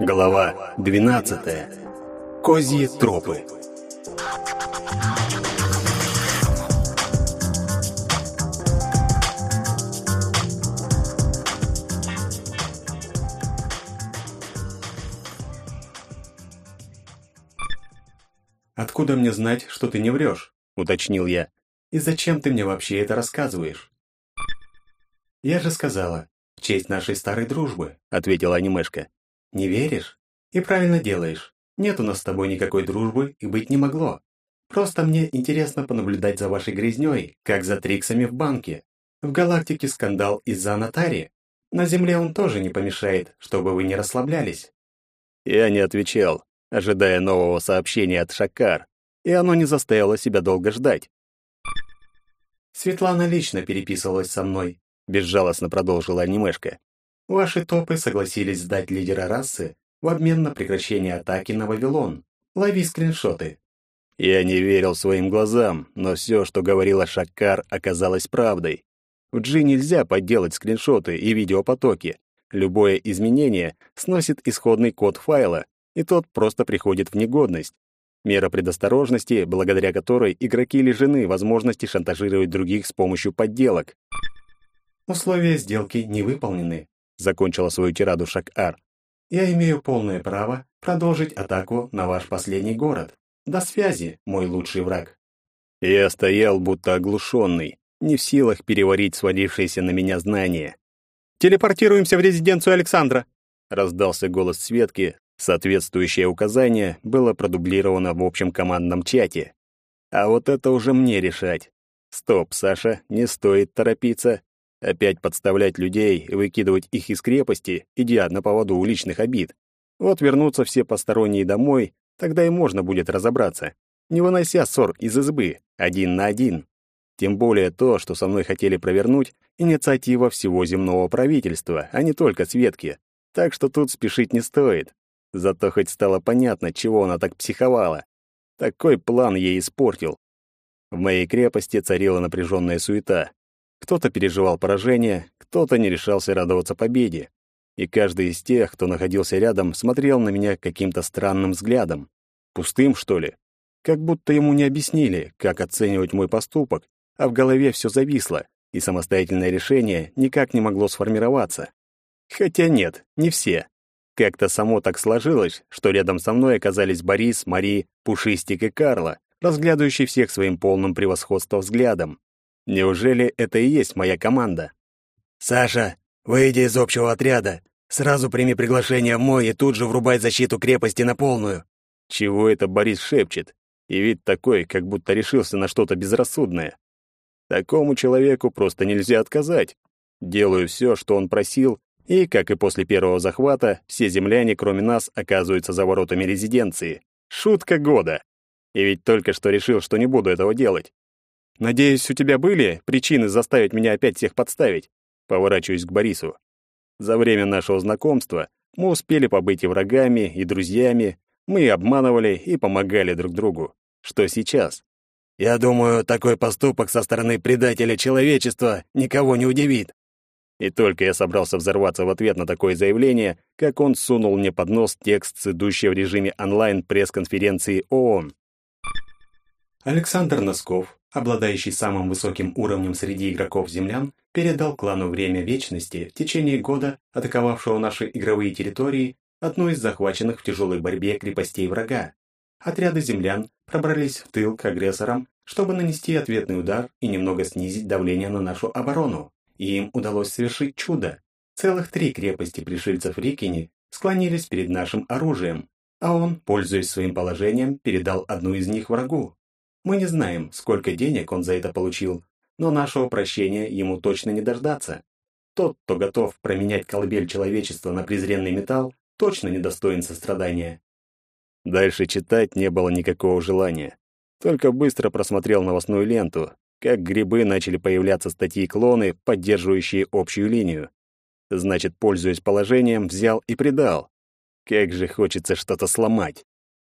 Глава 12. Козьи тропы. «Откуда мне знать, что ты не врешь?» — уточнил я. «И зачем ты мне вообще это рассказываешь?» «Я же сказала, в честь нашей старой дружбы», — ответила анимешка. «Не веришь? И правильно делаешь. Нет у нас с тобой никакой дружбы и быть не могло. Просто мне интересно понаблюдать за вашей грязнёй, как за триксами в банке. В галактике скандал из-за Анатари. На Земле он тоже не помешает, чтобы вы не расслаблялись». Я не отвечал, ожидая нового сообщения от Шакар, и оно не заставило себя долго ждать. Светлана лично переписывалась со мной, безжалостно продолжила анимешка. Ваши топы согласились сдать лидера расы в обмен на прекращение атаки на Вавилон. Лови скриншоты. Я не верил своим глазам, но все, что говорила Шакар, оказалось правдой. В G нельзя подделать скриншоты и видеопотоки. Любое изменение сносит исходный код файла, и тот просто приходит в негодность. Мера предосторожности, благодаря которой игроки лишены возможности шантажировать других с помощью подделок. Условия сделки не выполнены, закончила свою тираду Шак-Ар. Я имею полное право продолжить атаку на ваш последний город. До связи, мой лучший враг. Я стоял будто оглушенный, не в силах переварить свалившееся на меня знание. «Телепортируемся в резиденцию Александра!» — раздался голос Светки. Соответствующее указание было продублировано в общем командном чате. А вот это уже мне решать. Стоп, Саша, не стоит торопиться. Опять подставлять людей выкидывать их из крепости, идя на поводу у личных обид. Вот вернутся все посторонние домой, тогда и можно будет разобраться, не вынося ссор из избы, один на один. Тем более то, что со мной хотели провернуть, инициатива всего земного правительства, а не только Светки. Так что тут спешить не стоит. Зато хоть стало понятно, чего она так психовала. Такой план ей испортил. В моей крепости царила напряженная суета. Кто-то переживал поражение, кто-то не решался радоваться победе. И каждый из тех, кто находился рядом, смотрел на меня каким-то странным взглядом. Пустым, что ли? Как будто ему не объяснили, как оценивать мой поступок, а в голове все зависло, и самостоятельное решение никак не могло сформироваться. Хотя нет, не все. Как-то само так сложилось, что рядом со мной оказались Борис, Мари, Пушистик и Карла, разглядывающие всех своим полным превосходством взглядом. Неужели это и есть моя команда? «Саша, выйди из общего отряда. Сразу прими приглашение в мой и тут же врубай защиту крепости на полную». Чего это Борис шепчет? И вид такой, как будто решился на что-то безрассудное. Такому человеку просто нельзя отказать. Делаю все, что он просил, и, как и после первого захвата, все земляне, кроме нас, оказываются за воротами резиденции. Шутка года. И ведь только что решил, что не буду этого делать. Надеюсь, у тебя были причины заставить меня опять всех подставить. Поворачиваюсь к Борису. За время нашего знакомства мы успели побыть и врагами, и друзьями. Мы обманывали и помогали друг другу. Что сейчас? Я думаю, такой поступок со стороны предателя человечества никого не удивит. И только я собрался взорваться в ответ на такое заявление, как он сунул мне под нос текст с идущей в режиме онлайн пресс-конференции ООН. Александр Носков, обладающий самым высоким уровнем среди игроков землян, передал клану Время Вечности в течение года атаковавшего наши игровые территории одну из захваченных в тяжелой борьбе крепостей врага. Отряды землян пробрались в тыл к агрессорам, чтобы нанести ответный удар и немного снизить давление на нашу оборону. И им удалось совершить чудо. Целых три крепости пришельцев Рикини склонились перед нашим оружием, а он, пользуясь своим положением, передал одну из них врагу. Мы не знаем, сколько денег он за это получил, но нашего прощения ему точно не дождаться. Тот, кто готов променять колыбель человечества на презренный металл, точно недостоин сострадания. Дальше читать не было никакого желания. Только быстро просмотрел новостную ленту, как грибы начали появляться статьи-клоны, поддерживающие общую линию. Значит, пользуясь положением, взял и предал. Как же хочется что-то сломать.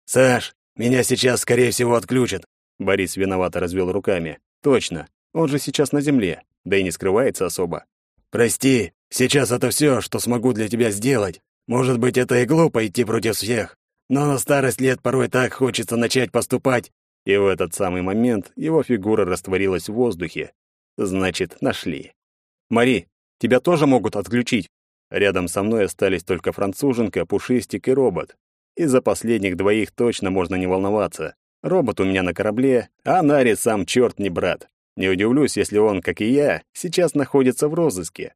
«Саш, меня сейчас, скорее всего, отключат. Борис виновато развел руками. Точно, он же сейчас на земле, да и не скрывается особо. Прости, сейчас это все, что смогу для тебя сделать. Может быть, это и глупо идти против всех, но на старость лет порой так хочется начать поступать. И в этот самый момент его фигура растворилась в воздухе. Значит, нашли. Мари, тебя тоже могут отключить. Рядом со мной остались только француженка, пушистик и робот. Из-за последних двоих точно можно не волноваться. Робот у меня на корабле, а Нари сам черт не брат. Не удивлюсь, если он, как и я, сейчас находится в розыске.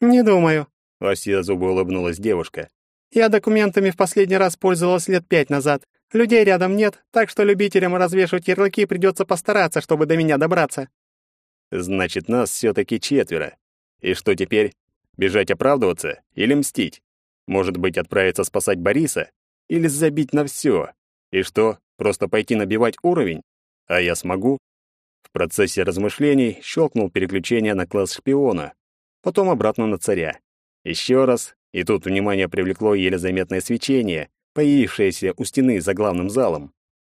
«Не думаю», — все зубы улыбнулась девушка. «Я документами в последний раз пользовалась лет пять назад. Людей рядом нет, так что любителям развешивать ярлыки придется постараться, чтобы до меня добраться». «Значит, нас все-таки четверо. И что теперь? Бежать оправдываться или мстить? Может быть, отправиться спасать Бориса? Или забить на все? И что, просто пойти набивать уровень? А я смогу?» В процессе размышлений щелкнул переключение на класс шпиона, потом обратно на царя. Еще раз, и тут внимание привлекло еле заметное свечение, появившееся у стены за главным залом.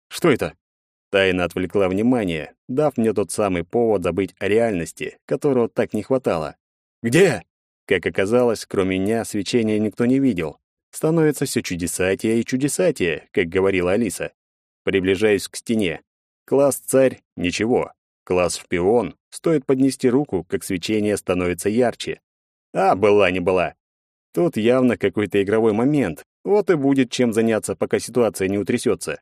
Что это? Тайна отвлекла внимание, дав мне тот самый повод забыть о реальности, которого так не хватало. «Где?» Как оказалось, кроме меня свечения никто не видел. Становится все чудесатее и чудесатее, как говорила Алиса. Приближаюсь к стене. Класс «Царь» — ничего. Класс «Шпион» стоит поднести руку, как свечение становится ярче. А, была не была. Тут явно какой-то игровой момент. Вот и будет чем заняться, пока ситуация не утрясется.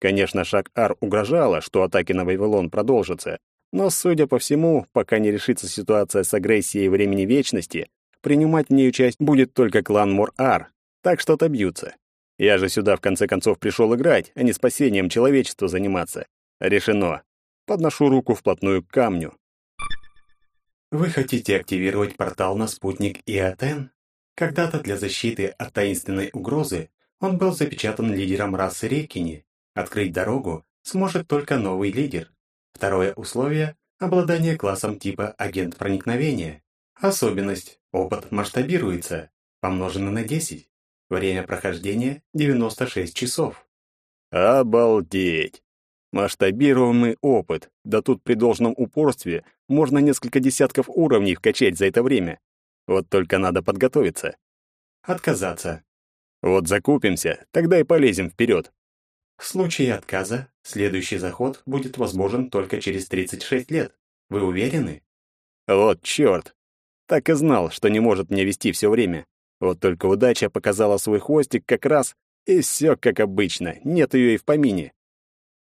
Конечно, шаг Ар угрожала, что атаки на Вавилон продолжатся, но, судя по всему, пока не решится ситуация с агрессией времени вечности, принимать в ней часть будет только клан Мор-Ар, так что отобьются. Я же сюда в конце концов пришел играть, а не спасением человечества заниматься. Решено. Подношу руку вплотную к камню. Вы хотите активировать портал на спутник Иотен? Когда-то для защиты от таинственной угрозы он был запечатан лидером расы Рекини. Открыть дорогу сможет только новый лидер. Второе условие – обладание классом типа агент проникновения. Особенность – опыт масштабируется, помножено на 10. Время прохождения – 96 часов. Обалдеть! Масштабируемый опыт, да тут при должном упорстве можно несколько десятков уровней вкачать за это время. Вот только надо подготовиться. Отказаться. Вот закупимся, тогда и полезем вперед. В случае отказа, следующий заход будет возможен только через 36 лет. Вы уверены? Вот черт! Так и знал, что не может мне вести все время. Вот только удача показала свой хвостик как раз, и все как обычно, нет ее и в помине.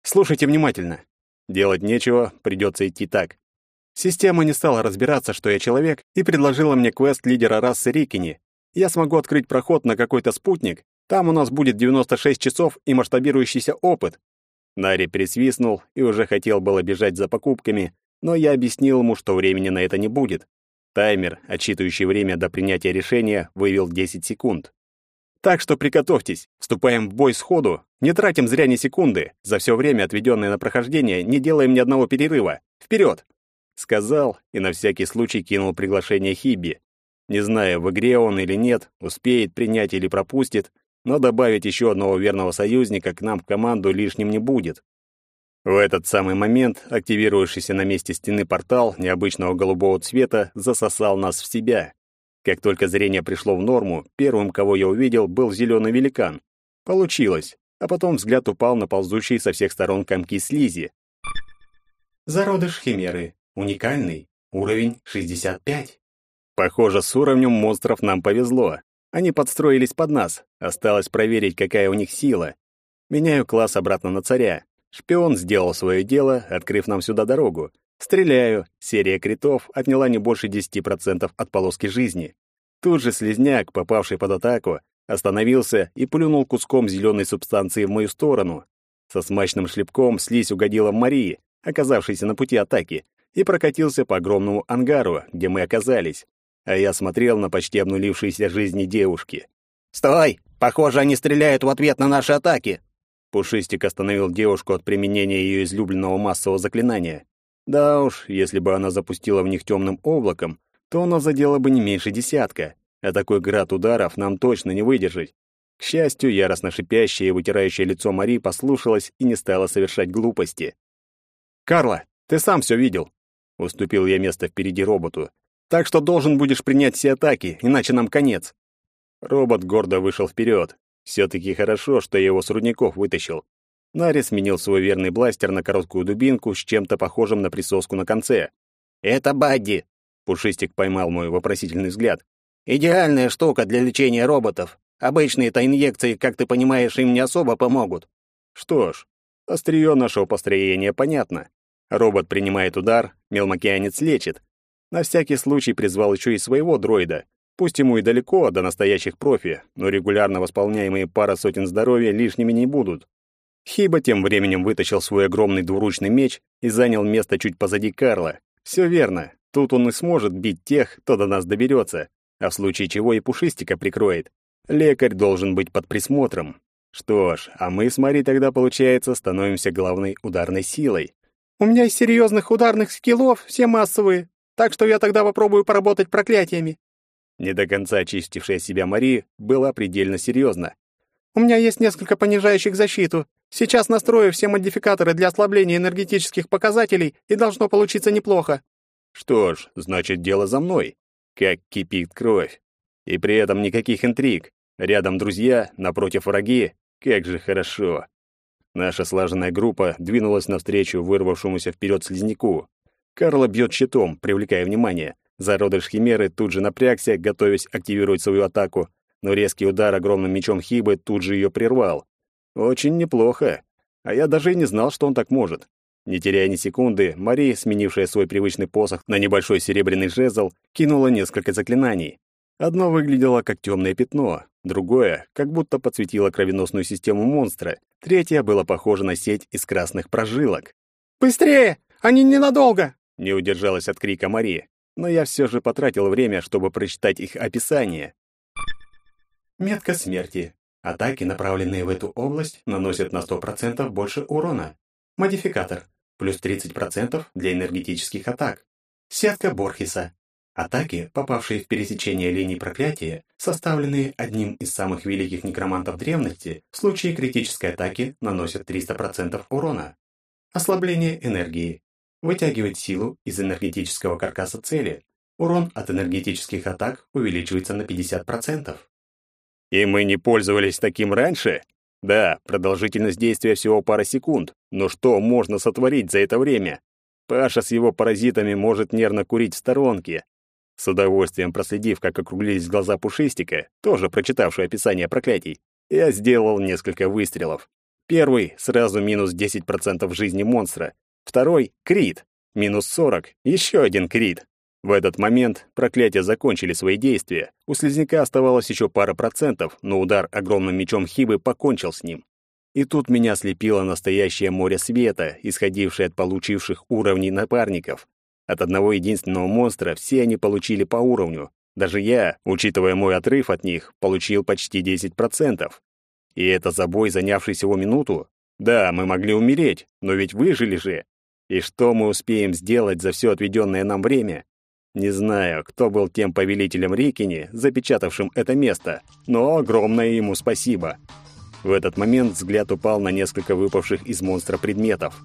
Слушайте внимательно. Делать нечего, придется идти так. Система не стала разбираться, что я человек, и предложила мне квест лидера расы Рикини. Я смогу открыть проход на какой-то спутник, там у нас будет 96 часов и масштабирующийся опыт. Нари присвистнул и уже хотел было бежать за покупками, но я объяснил ему, что времени на это не будет. Таймер, отсчитывающий время до принятия решения, вывел 10 секунд. Так что приготовьтесь, вступаем в бой сходу, не тратим зря ни секунды, за все время, отведенное на прохождение, не делаем ни одного перерыва. Вперед! Сказал и на всякий случай кинул приглашение Хиби. Не знаю, в игре он или нет, успеет принять или пропустит, но добавить еще одного верного союзника к нам в команду лишним не будет. В этот самый момент активировавшийся на месте стены портал необычного голубого цвета засосал нас в себя. Как только зрение пришло в норму, первым, кого я увидел, был зеленый великан. Получилось, а потом взгляд упал на ползущие со всех сторон комки слизи. Зародыш Химеры. Уникальный. Уровень 65. Похоже, с уровнем монстров нам повезло. Они подстроились под нас. Осталось проверить, какая у них сила. Меняю класс обратно на царя. Шпион сделал свое дело, открыв нам сюда дорогу. Стреляю. Серия критов отняла не больше 10% от полоски жизни. Тут же слезняк, попавший под атаку, остановился и плюнул куском зеленой субстанции в мою сторону. Со смачным шлепком слизь угодила в Марии, оказавшейся на пути атаки, и прокатился по огромному ангару, где мы оказались. А я смотрел на почти обнулившиеся жизни девушки. «Стой! Похоже, они стреляют в ответ на наши атаки!» Пушистик остановил девушку от применения ее излюбленного массового заклинания. Да уж, если бы она запустила в них темным облаком, то она задела бы не меньше десятка, а такой град ударов нам точно не выдержать. К счастью, яростно шипящая и вытирающая лицо Мари послушалась и не стала совершать глупости. «Карла, ты сам все видел!» Уступил я место впереди роботу. «Так что должен будешь принять все атаки, иначе нам конец!» Робот гордо вышел вперед. Все-таки хорошо, что я его с рудников вытащил. Нари сменил свой верный бластер на короткую дубинку с чем-то похожим на присоску на конце. «Это Бадди!» Пушистик поймал мой вопросительный взгляд. «Идеальная штука для лечения роботов. Обычные-то инъекции, как ты понимаешь, им не особо помогут». Что ж, острие нашего построения понятно. Робот принимает удар, мелмокеанец лечит. На всякий случай призвал еще и своего дроида. Пусть ему и далеко до настоящих профи, но регулярно восполняемые пара сотен здоровья лишними не будут. Хиба тем временем вытащил свой огромный двуручный меч и занял место чуть позади Карла. Все верно, тут он и сможет бить тех, кто до нас доберется, а в случае чего и пушистика прикроет. Лекарь должен быть под присмотром. Что ж, а мы с Мари тогда, получается, становимся главной ударной силой. У меня из серьезных ударных скиллов все массовые, так что я тогда попробую поработать проклятиями. Не до конца очистившая себя Мари была предельно серьезна. У меня есть несколько понижающих защиту. Сейчас настрою все модификаторы для ослабления энергетических показателей, и должно получиться неплохо. Что ж, значит, дело за мной. Как кипит кровь. И при этом никаких интриг. Рядом друзья, напротив враги. Как же хорошо. Наша слаженная группа двинулась навстречу вырвавшемуся вперед слизняку. Карла бьет щитом, привлекая внимание. Зародыш Химеры тут же напрягся, готовясь активировать свою атаку, но резкий удар огромным мечом Хибы тут же ее прервал. Очень неплохо. А я даже и не знал, что он так может. Не теряя ни секунды, Мария, сменившая свой привычный посох на небольшой серебряный жезл, кинула несколько заклинаний. Одно выглядело как темное пятно, другое — как будто подсветило кровеносную систему монстра, третье было похоже на сеть из красных прожилок. «Быстрее! Они ненадолго!» — не удержалась от крика Марии, но я все же потратил время, чтобы прочитать их описание. Метка смерти. Атаки, направленные в эту область, наносят на 100% больше урона. Модификатор. Плюс 30% для энергетических атак. Сетка Борхеса. Атаки, попавшие в пересечение линий проклятия, составленные одним из самых великих некромантов древности, в случае критической атаки наносят 300% урона. Ослабление энергии. Вытягивает силу из энергетического каркаса цели. Урон от энергетических атак увеличивается на 50%. И мы не пользовались таким раньше? Да, продолжительность действия всего пара секунд, но что можно сотворить за это время? Паша с его паразитами может нервно курить в сторонке, с удовольствием проследив, как округлились глаза Пушистика, тоже прочитавший описание проклятий, я сделал несколько выстрелов. Первый — сразу минус 10% жизни монстра. Второй — крит. Минус 40. Еще один крит. В этот момент проклятия закончили свои действия. У слизняка оставалось еще пара процентов, но удар огромным мечом Хибы покончил с ним. И тут меня слепило настоящее море света, исходившее от получивших уровней напарников. От одного единственного монстра все они получили по уровню. Даже я, учитывая мой отрыв от них, получил почти 10%. И это за бой, занявший всего минуту? Да, мы могли умереть, но ведь выжили же. И что мы успеем сделать за все отведенное нам время? Не знаю, кто был тем повелителем Рикини, запечатавшим это место, но огромное ему спасибо. В этот момент взгляд упал на несколько выпавших из монстра предметов.